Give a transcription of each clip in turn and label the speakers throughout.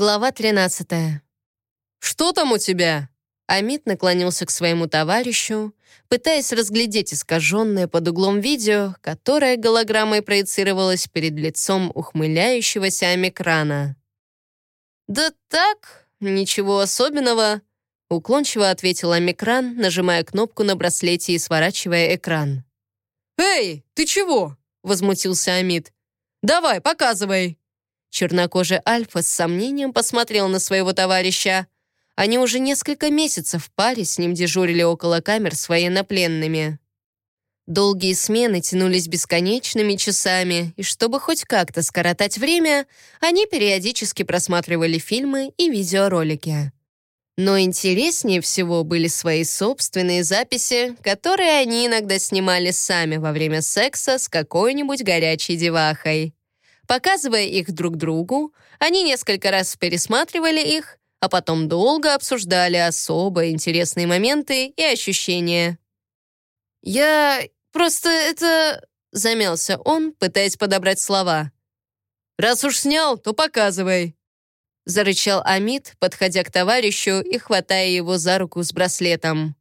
Speaker 1: Глава 13.
Speaker 2: «Что там у тебя?»
Speaker 1: Амит наклонился к своему товарищу, пытаясь разглядеть искаженное под углом видео, которое голограммой проецировалось перед лицом ухмыляющегося Амикрана. «Да так, ничего особенного», — уклончиво ответил Амикран, нажимая кнопку на браслете и сворачивая экран.
Speaker 2: «Эй, ты чего?» — возмутился Амит. «Давай, показывай!»
Speaker 1: Чернокожий Альфа с сомнением посмотрел на своего товарища. Они уже несколько месяцев в паре с ним дежурили около камер с военнопленными. Долгие смены тянулись бесконечными часами, и чтобы хоть как-то скоротать время, они периодически просматривали фильмы и видеоролики. Но интереснее всего были свои собственные записи, которые они иногда снимали сами во время секса с какой-нибудь горячей девахой. Показывая их друг другу, они несколько раз пересматривали их, а потом долго обсуждали особо интересные моменты и ощущения. «Я просто это...» — замялся он, пытаясь подобрать слова.
Speaker 2: «Раз уж снял, то показывай», —
Speaker 1: зарычал Амид, подходя к товарищу и хватая его за руку с браслетом.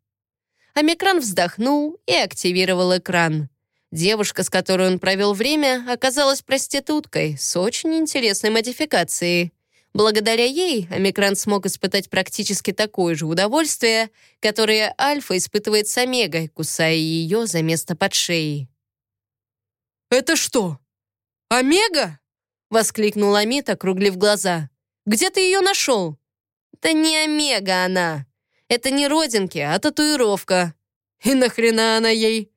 Speaker 1: Амикран вздохнул и активировал экран. Девушка, с которой он провел время, оказалась проституткой с очень интересной модификацией. Благодаря ей Омикран смог испытать практически такое же удовольствие, которое Альфа испытывает с Омегой, кусая ее за место под шеей.
Speaker 2: «Это что, Омега?» — воскликнул Амит, округлив глаза. «Где ты ее нашел?»
Speaker 1: «Да не Омега она. Это не родинки, а татуировка».
Speaker 2: «И нахрена она ей?»
Speaker 1: —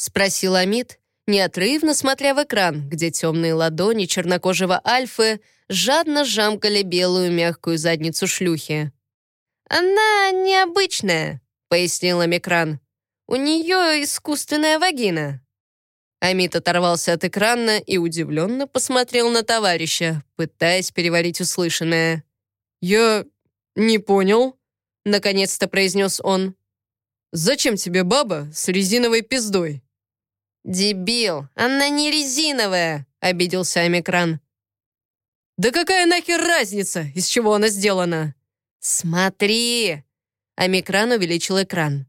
Speaker 1: спросил Амид, неотрывно смотря в экран, где темные ладони чернокожего Альфы жадно жамкали белую мягкую задницу шлюхи. «Она необычная», — пояснил Амикран. «У нее искусственная вагина». Амит оторвался от экрана и удивленно посмотрел на товарища, пытаясь переварить услышанное.
Speaker 2: «Я не понял», —
Speaker 1: наконец-то произнес он.
Speaker 2: «Зачем тебе баба с резиновой пиздой?»
Speaker 1: «Дебил, она не резиновая», — обиделся Омикран.
Speaker 2: «Да какая нахер разница, из чего она сделана?»
Speaker 1: «Смотри!» Омикран увеличил экран.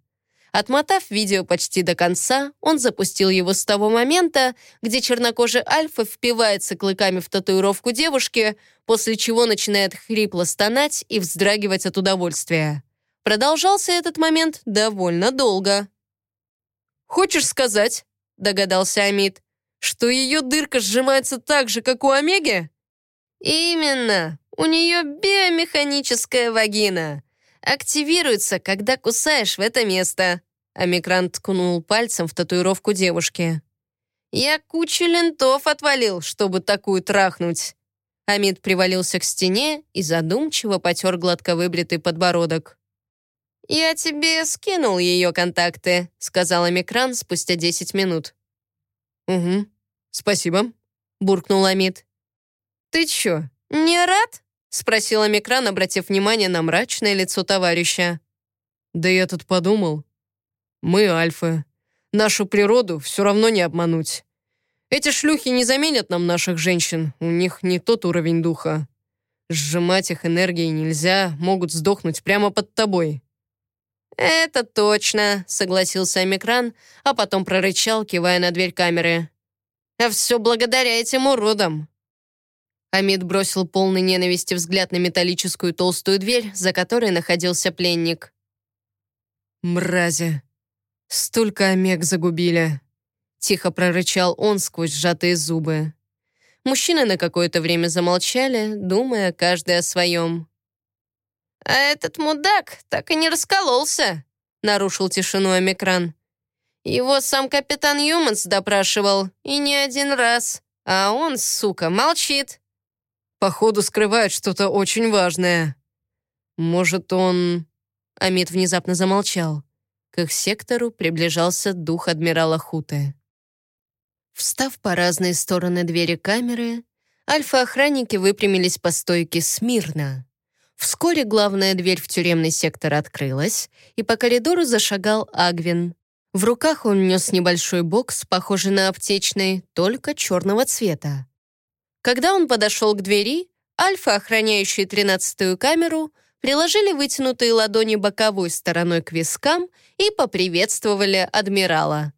Speaker 1: Отмотав видео почти до конца, он запустил его с того момента, где чернокожий Альфа впивается клыками в татуировку девушки, после чего начинает хрипло стонать и вздрагивать от удовольствия. Продолжался этот момент довольно долго.
Speaker 2: «Хочешь сказать, догадался Амид. «Что ее дырка сжимается так же, как у Омеги?»
Speaker 1: «Именно. У нее биомеханическая вагина. Активируется, когда кусаешь в это место». Омикран ткнул пальцем в татуировку девушки. «Я кучу лентов отвалил, чтобы такую трахнуть». Амид привалился к стене и задумчиво потер гладко выбритый подбородок. «Я тебе скинул ее контакты», — сказал Микран спустя 10 минут.
Speaker 2: «Угу, спасибо», — буркнул Амид.
Speaker 1: «Ты чё, не рад?» — спросил Микран, обратив внимание на мрачное лицо товарища.
Speaker 2: «Да я тут подумал. Мы альфы. Нашу природу все равно не обмануть. Эти шлюхи не заменят нам наших женщин, у них не тот уровень духа. Сжимать их энергией нельзя, могут сдохнуть прямо под тобой.
Speaker 1: «Это точно», — согласился Омикран, а потом прорычал, кивая на дверь камеры. «А все благодаря этим уродам». Амид бросил полный ненависти взгляд на металлическую толстую дверь, за которой находился пленник.
Speaker 2: «Мрази! Столько омег загубили!» Тихо прорычал он сквозь сжатые зубы.
Speaker 1: Мужчины на какое-то время замолчали, думая каждый о своем. «А этот мудак так и не раскололся», — нарушил тишину Омикран. «Его сам капитан Юманс допрашивал, и не один раз. А он, сука, молчит».
Speaker 2: «Походу, скрывает что-то очень важное. Может, он...»
Speaker 1: Амид внезапно замолчал. К их сектору приближался дух адмирала Хуты. Встав по разные стороны двери камеры, альфа-охранники выпрямились по стойке смирно. Вскоре главная дверь в тюремный сектор открылась, и по коридору зашагал Агвин. В руках он нес небольшой бокс, похожий на аптечный, только черного цвета. Когда он подошел к двери, Альфа, охраняющие тринадцатую камеру, приложили вытянутые ладони боковой стороной к вискам и поприветствовали адмирала.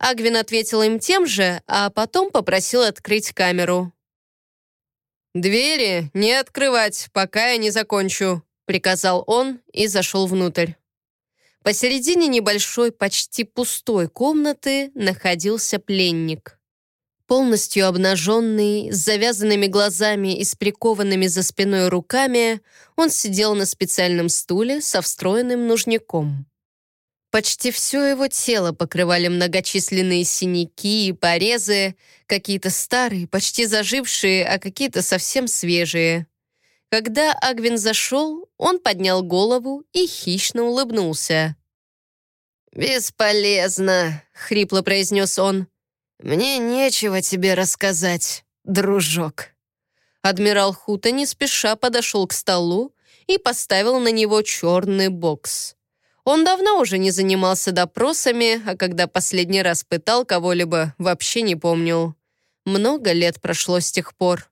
Speaker 1: Агвин ответил им тем же, а потом попросил открыть камеру.
Speaker 2: «Двери не открывать, пока я не закончу», — приказал он и зашел внутрь.
Speaker 1: Посередине небольшой, почти пустой комнаты находился пленник. Полностью обнаженный, с завязанными глазами и с прикованными за спиной руками, он сидел на специальном стуле со встроенным нужником. Почти все его тело покрывали многочисленные синяки и порезы, какие-то старые, почти зажившие, а какие-то совсем свежие. Когда Агвин зашел, он поднял голову и хищно улыбнулся.
Speaker 3: «Бесполезно», — хрипло произнес он. «Мне нечего тебе рассказать, дружок».
Speaker 1: Адмирал Хута не спеша подошел к столу и поставил на него черный бокс. Он давно уже не занимался допросами, а когда последний раз пытал кого-либо, вообще не помнил. Много лет прошло с тех пор.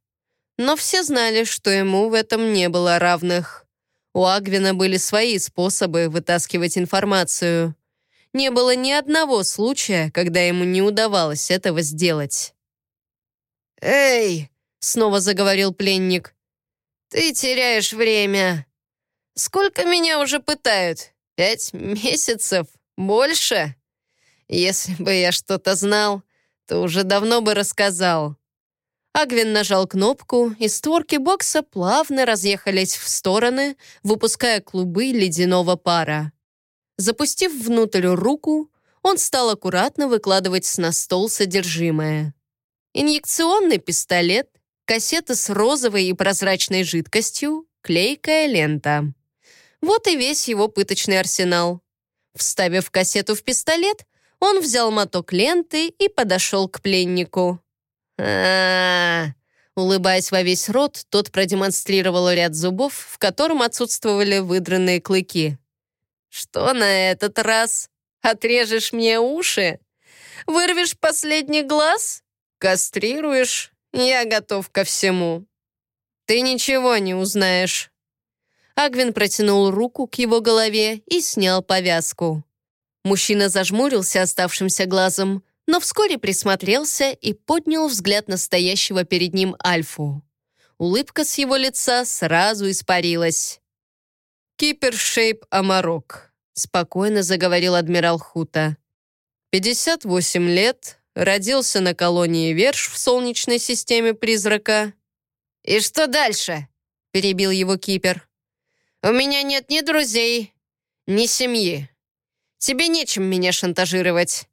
Speaker 1: Но все знали, что ему в этом не было равных. У Агвина были свои способы вытаскивать информацию. Не было ни одного случая, когда ему не удавалось этого сделать.
Speaker 3: «Эй!»
Speaker 1: — снова заговорил пленник.
Speaker 3: «Ты теряешь время. Сколько меня уже пытают? Пять месяцев? Больше? Если бы я что-то знал, то уже давно бы рассказал».
Speaker 1: Агвин нажал кнопку, и створки бокса плавно разъехались в стороны, выпуская клубы ледяного пара. Запустив внутрь руку, он стал аккуратно выкладывать на стол содержимое. Инъекционный пистолет, кассета с розовой и прозрачной жидкостью, клейкая лента. Вот и весь его пыточный арсенал. Вставив кассету в пистолет, он взял моток ленты и подошел к пленнику. а, -а, -а Улыбаясь во весь рот, тот продемонстрировал ряд зубов, в котором отсутствовали выдранные клыки.
Speaker 3: «Что на этот раз? Отрежешь мне уши? Вырвешь последний глаз? Кастрируешь? Я готов ко всему».
Speaker 1: «Ты ничего не узнаешь». Агвин протянул руку к его голове и снял повязку. Мужчина зажмурился оставшимся глазом, но вскоре присмотрелся и поднял взгляд настоящего перед ним Альфу. Улыбка с его лица сразу испарилась.
Speaker 2: «Кипер Шейп Амарок», — спокойно заговорил адмирал Хута. «58 лет, родился на колонии Верш в Солнечной системе Призрака».
Speaker 3: «И что дальше?» — перебил его Кипер. «У меня нет ни друзей, ни семьи. Тебе нечем меня шантажировать».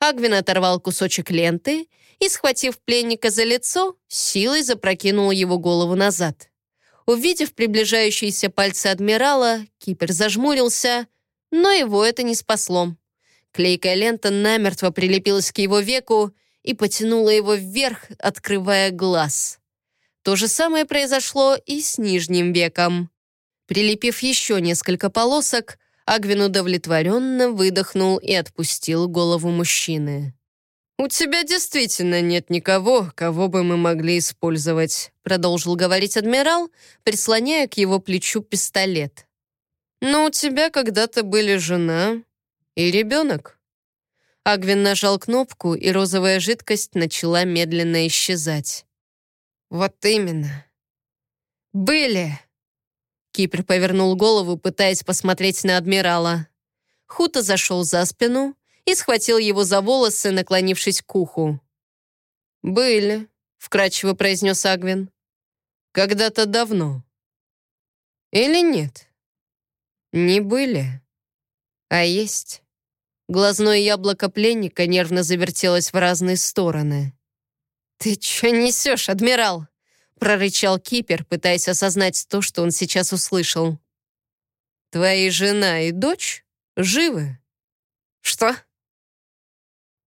Speaker 1: Агвин оторвал кусочек ленты и, схватив пленника за лицо, силой запрокинул его голову назад. Увидев приближающиеся пальцы адмирала, Кипер зажмурился, но его это не спасло. Клейкая лента намертво прилепилась к его веку и потянула его вверх, открывая глаз. То же самое произошло и с нижним веком. Прилепив еще несколько полосок, Агвин удовлетворенно выдохнул и отпустил голову мужчины.
Speaker 2: «У тебя действительно нет никого, кого бы мы могли использовать», продолжил говорить адмирал, прислоняя к его плечу пистолет. «Но у тебя когда-то были жена и ребенок». Агвин нажал кнопку, и розовая жидкость начала медленно исчезать.
Speaker 3: «Вот именно. Были!»
Speaker 1: Кипр повернул голову, пытаясь посмотреть на адмирала. Хута зашел за спину, и схватил его за волосы, наклонившись к уху.
Speaker 2: «Были», — вкратчиво произнес Агвин. «Когда-то давно». «Или нет?» «Не были, а есть». Глазное яблоко пленника нервно завертелось в разные стороны.
Speaker 1: «Ты что несешь, адмирал?» — прорычал Кипер, пытаясь осознать то, что он сейчас услышал.
Speaker 2: «Твои жена и дочь живы».
Speaker 1: «Что?»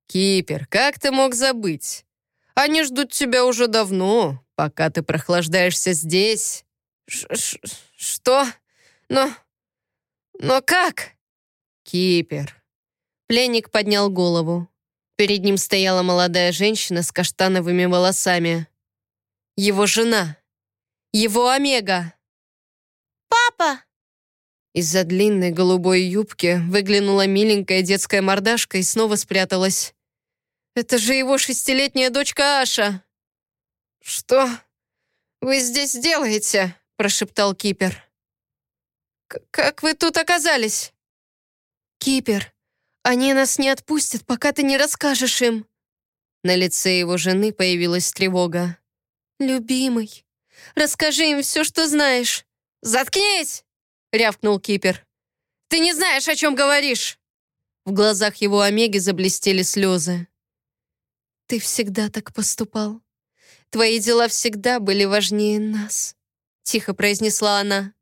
Speaker 2: «Кипер, как ты мог забыть? Они ждут тебя уже давно, пока ты прохлаждаешься здесь».
Speaker 3: Ш -ш «Что? Но... но как?»
Speaker 2: «Кипер».
Speaker 1: Пленник поднял голову. Перед ним стояла молодая женщина с каштановыми волосами. Его жена. Его Омега.
Speaker 3: «Папа!»
Speaker 1: Из-за длинной голубой юбки выглянула миленькая детская мордашка и снова спряталась. «Это же его шестилетняя дочка Аша!»
Speaker 3: «Что вы здесь делаете?» — прошептал Кипер.
Speaker 1: «Как вы тут оказались?» «Кипер, они нас не отпустят, пока ты не расскажешь им». На лице его жены появилась тревога. «Любимый, расскажи им все, что знаешь».
Speaker 3: «Заткнись!»
Speaker 1: — рявкнул Кипер.
Speaker 3: «Ты не знаешь, о чем говоришь!»
Speaker 1: В глазах его Омеги заблестели слезы. «Ты всегда так поступал. Твои дела всегда были важнее нас», — тихо произнесла она.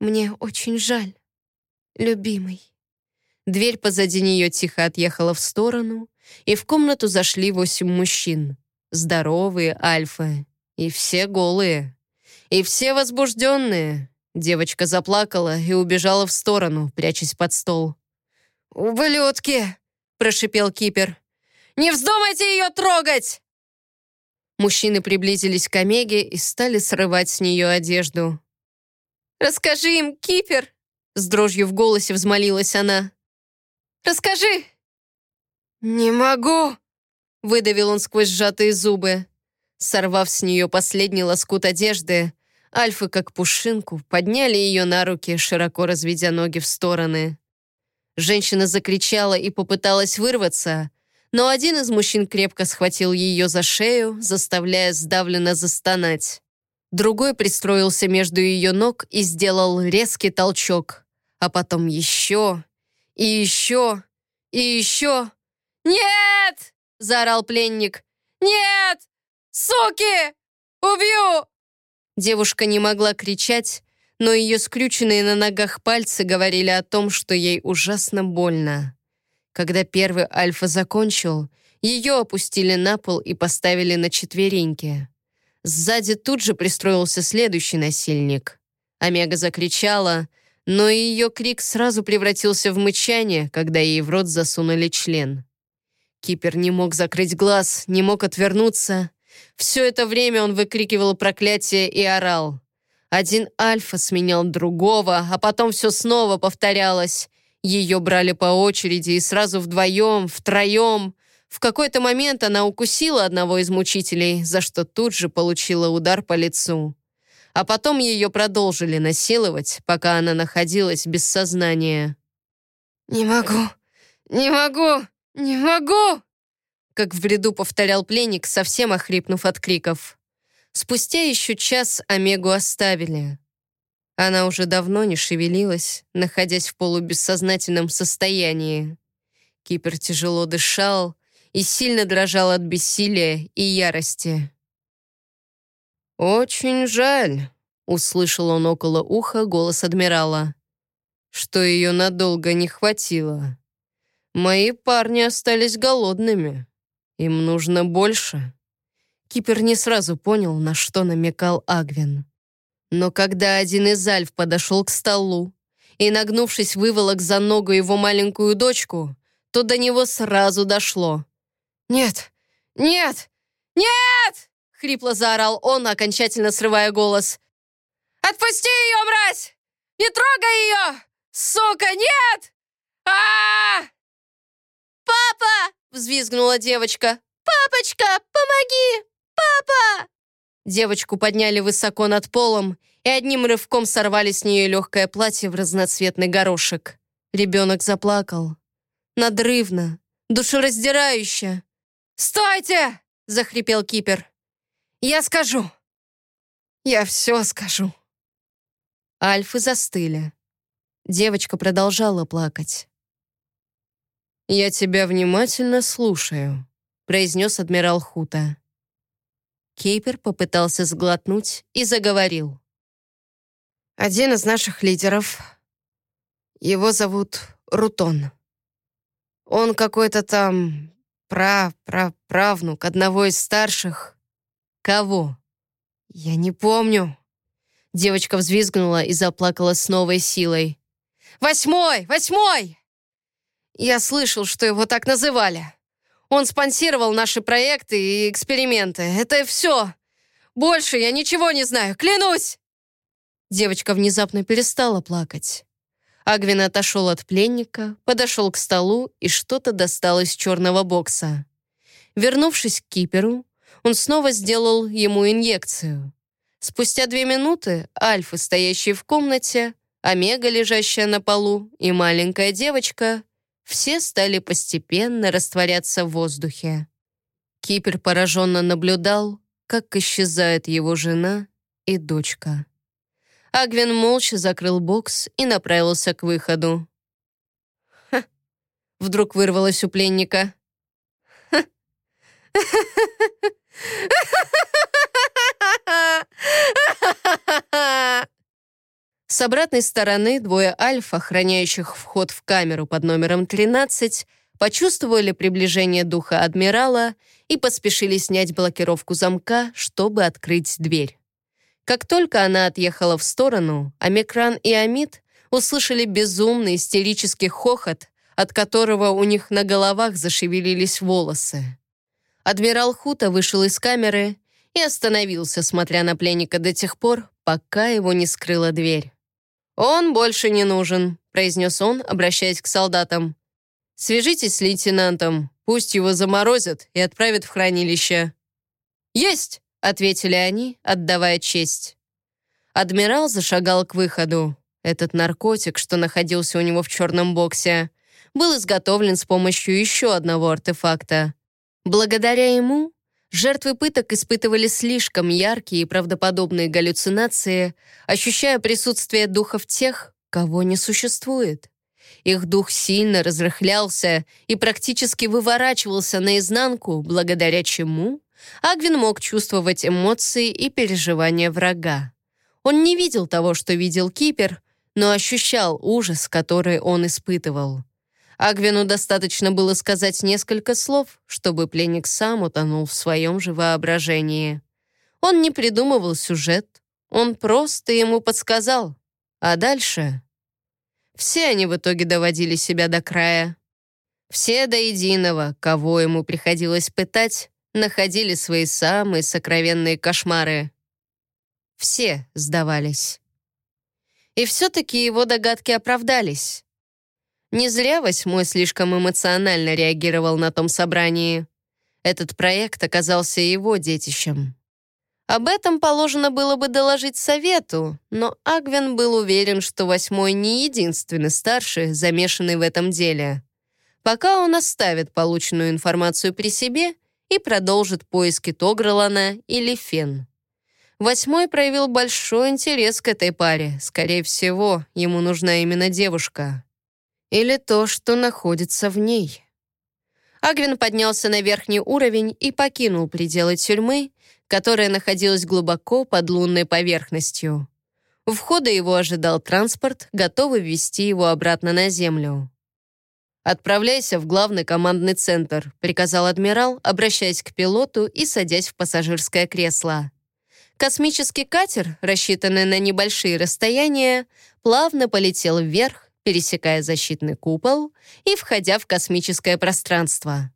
Speaker 1: «Мне очень жаль, любимый». Дверь позади нее тихо отъехала в сторону, и в комнату зашли восемь мужчин. Здоровые альфы. И все голые. И все возбужденные. Девочка заплакала и убежала в сторону, прячась под стол.
Speaker 3: «Ублюдки!» — прошипел Кипер. «Не вздумайте ее трогать!»
Speaker 1: Мужчины приблизились к Омеге и стали срывать с нее одежду.
Speaker 3: «Расскажи им, Кипер!»
Speaker 1: С дрожью в голосе взмолилась она.
Speaker 3: «Расскажи!»
Speaker 1: «Не могу!» Выдавил он сквозь сжатые зубы. Сорвав с нее последний лоскут одежды, альфы, как пушинку, подняли ее на руки, широко разведя ноги в стороны. Женщина закричала и попыталась вырваться, но один из мужчин крепко схватил ее за шею, заставляя сдавленно застонать. Другой пристроился между ее ног и сделал резкий толчок, а потом еще и еще и еще.
Speaker 3: «Нет!» — заорал пленник. «Нет! Суки! Убью!»
Speaker 1: Девушка не могла кричать, но ее скрюченные на ногах пальцы говорили о том, что ей ужасно больно. Когда первый альфа закончил, ее опустили на пол и поставили на четвереньки. Сзади тут же пристроился следующий насильник. Омега закричала, но ее крик сразу превратился в мычание, когда ей в рот засунули член. Кипер не мог закрыть глаз, не мог отвернуться. Все это время он выкрикивал проклятие и орал. Один альфа сменял другого, а потом все снова повторялось. Ее брали по очереди и сразу вдвоем, втроем. В какой-то момент она укусила одного из мучителей, за что тут же получила удар по лицу. А потом ее продолжили насиловать, пока она находилась без сознания.
Speaker 3: «Не могу, не могу, не могу!»
Speaker 1: Как в бреду повторял пленник, совсем охрипнув от криков. Спустя еще час Омегу оставили. Она уже давно не шевелилась, находясь в полубессознательном состоянии. Кипер тяжело дышал, и сильно дрожал от бессилия и ярости. «Очень жаль», — услышал он около уха голос адмирала, «что ее надолго не хватило. Мои парни остались голодными. Им нужно больше». Кипер не сразу понял, на что намекал Агвин. Но когда один из альф подошел к столу и, нагнувшись, выволок за ногу его маленькую дочку, то до него сразу дошло.
Speaker 3: «Нет! Нет! Нет!» — хрипло заорал он, окончательно срывая голос. «Отпусти ее, мразь! Не трогай ее! Сука, нет! а, -а, -а
Speaker 1: «Папа!» — взвизгнула девочка. «Папочка, помоги! Папа!» Девочку подняли высоко над полом и одним рывком сорвали с нее легкое платье в разноцветный горошек. Ребенок заплакал. Надрывно, душераздирающе.
Speaker 3: «Стойте!» — захрипел Кипер. «Я скажу. Я все скажу».
Speaker 1: Альфы застыли. Девочка продолжала плакать. «Я тебя внимательно слушаю», — произнес адмирал Хута. Кейпер попытался сглотнуть и заговорил.
Speaker 3: «Один из наших лидеров, его зовут Рутон. Он какой-то там Пра-пра-правнук одного из старших.
Speaker 1: Кого?
Speaker 3: Я не помню.
Speaker 1: Девочка взвизгнула и заплакала с новой силой.
Speaker 3: «Восьмой! Восьмой!» Я слышал, что его так называли. Он спонсировал наши проекты и эксперименты. Это все.
Speaker 2: Больше я ничего не знаю, клянусь!» Девочка внезапно перестала плакать. Агвин отошел от пленника, подошел к столу и что-то достал из черного бокса. Вернувшись к киперу, он снова сделал ему инъекцию. Спустя две минуты Альфа, стоящий в комнате, Омега, лежащая на полу, и маленькая девочка все стали постепенно растворяться в воздухе. Кипер пораженно наблюдал, как исчезает его жена и дочка. Агвин молча закрыл бокс и направился к выходу. «Ха!» — вдруг вырвалось у пленника. С обратной стороны двое альфа, охраняющих вход в камеру под номером 13, почувствовали приближение духа адмирала и поспешили снять блокировку замка, чтобы открыть дверь. Как только она отъехала в сторону, Амикран и Амид услышали безумный истерический хохот, от которого у них на головах зашевелились волосы. Адмирал Хута вышел из камеры и остановился, смотря на пленника до тех пор, пока его не скрыла дверь. «Он больше не нужен», — произнес он, обращаясь к солдатам. «Свяжитесь с лейтенантом, пусть его заморозят и отправят в хранилище». «Есть!» — ответили они, отдавая честь. Адмирал зашагал к выходу. Этот наркотик, что находился у него в черном боксе, был изготовлен с помощью еще одного артефакта. Благодаря ему Жертвы пыток испытывали слишком яркие и правдоподобные галлюцинации, ощущая присутствие духов тех, кого не существует. Их дух сильно разрыхлялся и практически выворачивался наизнанку, благодаря чему Агвин мог чувствовать эмоции и переживания врага. Он не видел того, что видел Кипер, но ощущал ужас, который он испытывал. Агвину достаточно было сказать несколько слов, чтобы пленник сам утонул в своем же воображении. Он не придумывал сюжет, он просто ему подсказал. А дальше... Все они в итоге доводили себя до края. Все до единого, кого ему приходилось пытать, находили свои самые сокровенные кошмары. Все сдавались. И все-таки его догадки оправдались. Не зря Восьмой слишком эмоционально реагировал на том собрании. Этот проект оказался его детищем. Об этом положено было бы доложить совету, но Агвен был уверен, что Восьмой не единственный старший, замешанный в этом деле. Пока он оставит полученную информацию при себе и продолжит поиски Тогролана или Фен. Восьмой проявил большой интерес к этой паре. Скорее всего, ему нужна именно девушка или то, что находится в ней. Агвин поднялся на верхний уровень и покинул пределы тюрьмы, которая находилась глубоко под лунной поверхностью. У входа его ожидал транспорт, готовый ввести его обратно на землю. «Отправляйся в главный командный центр», приказал адмирал, обращаясь к пилоту и садясь в пассажирское кресло. Космический катер, рассчитанный на небольшие расстояния, плавно полетел вверх, пересекая защитный купол и входя в космическое пространство.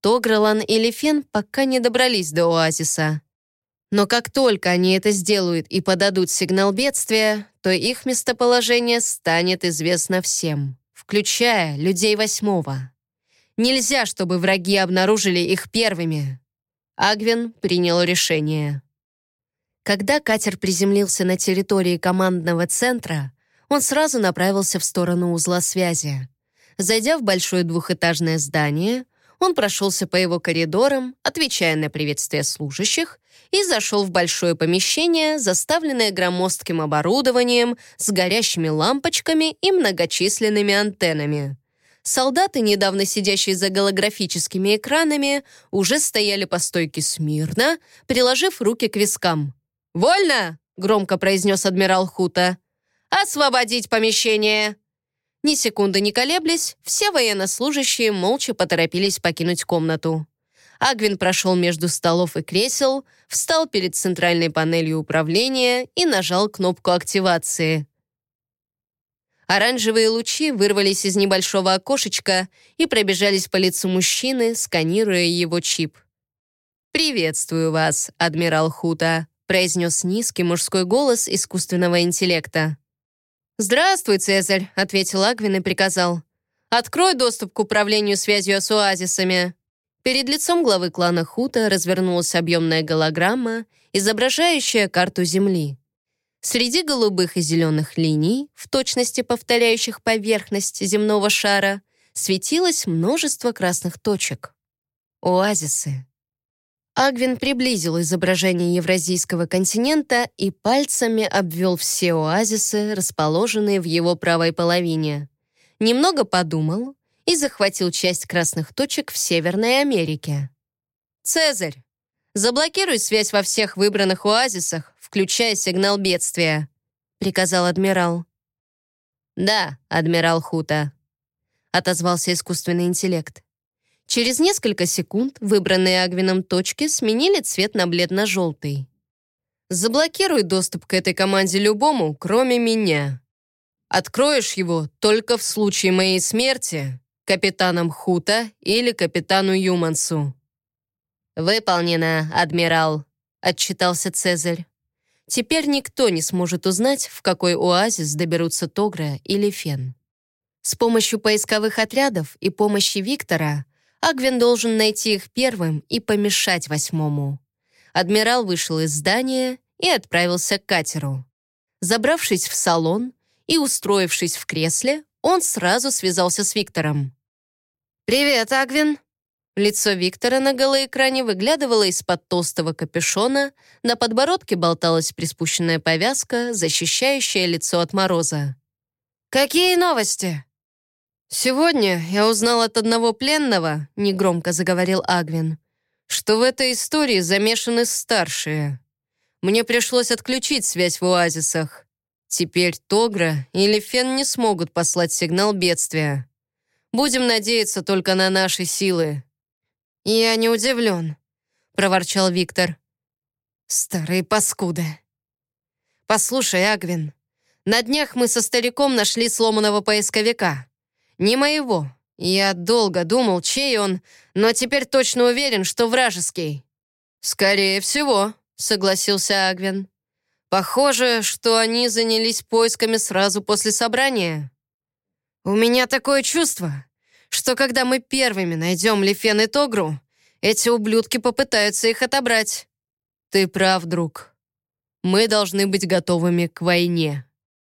Speaker 2: Тогрелан и Лефен пока не добрались до оазиса. Но как только они это сделают и подадут сигнал бедствия, то их местоположение станет известно всем, включая людей восьмого. Нельзя, чтобы враги обнаружили их первыми. Агвин принял решение. Когда катер приземлился на территории командного центра, он сразу направился в сторону узла связи. Зайдя в большое двухэтажное здание, он прошелся по его коридорам, отвечая на приветствия служащих, и зашел в большое помещение, заставленное громоздким оборудованием с горящими лампочками и многочисленными антеннами. Солдаты, недавно сидящие за голографическими экранами, уже стояли по стойке смирно, приложив руки к вискам. «Вольно!» — громко произнес адмирал Хута. «Освободить помещение!» Ни секунды не колеблясь, все военнослужащие молча поторопились покинуть комнату. Агвин прошел между столов и кресел, встал перед центральной панелью управления и нажал кнопку активации. Оранжевые лучи вырвались из небольшого окошечка и пробежались по лицу мужчины, сканируя его чип. «Приветствую вас, адмирал Хута»,
Speaker 1: произнес низкий мужской голос искусственного интеллекта. «Здравствуй, Цезарь», — ответил Агвин и приказал. «Открой доступ к управлению связью с оазисами». Перед лицом главы клана Хута развернулась объемная голограмма, изображающая карту Земли. Среди голубых и зеленых линий, в точности повторяющих поверхность земного шара, светилось множество красных точек. Оазисы. Агвин приблизил изображение Евразийского континента и пальцами обвел все оазисы, расположенные в его правой половине. Немного подумал и захватил часть красных точек в Северной Америке. «Цезарь, заблокируй связь во всех выбранных оазисах, включая сигнал бедствия», — приказал адмирал. «Да, адмирал Хута», — отозвался искусственный интеллект. Через несколько секунд выбранные Агвином точки сменили цвет на бледно-желтый. «Заблокируй доступ к этой команде любому, кроме меня. Откроешь его только в случае моей смерти капитаном Хута или капитану Юмансу». «Выполнено, адмирал», — отчитался Цезарь. «Теперь никто не сможет узнать, в какой оазис доберутся Тогра или Фен». С помощью поисковых отрядов и помощи Виктора Агвин должен найти их первым и помешать восьмому. Адмирал вышел из здания и отправился к катеру. Забравшись в салон и устроившись в кресле, он сразу связался с Виктором. «Привет, Агвин!» Лицо Виктора на голоэкране выглядывало из-под толстого капюшона, на подбородке болталась приспущенная повязка, защищающая лицо от мороза. «Какие новости?» «Сегодня я узнал от одного пленного», — негромко заговорил Агвин, «что в этой истории замешаны старшие. Мне пришлось отключить связь в оазисах. Теперь Тогра или Фен не смогут послать сигнал бедствия. Будем надеяться только на наши силы». «Я не удивлен», — проворчал Виктор. «Старые паскуды». «Послушай, Агвин, на днях мы со стариком нашли сломанного поисковика. Не моего. Я долго думал, чей он, но теперь точно уверен, что вражеский». «Скорее всего», — согласился Агвин. «Похоже, что они занялись поисками сразу после собрания». «У меня такое чувство, что когда мы первыми найдем Лефен и Тогру, эти ублюдки попытаются их отобрать». «Ты прав, друг. Мы должны быть готовыми к войне».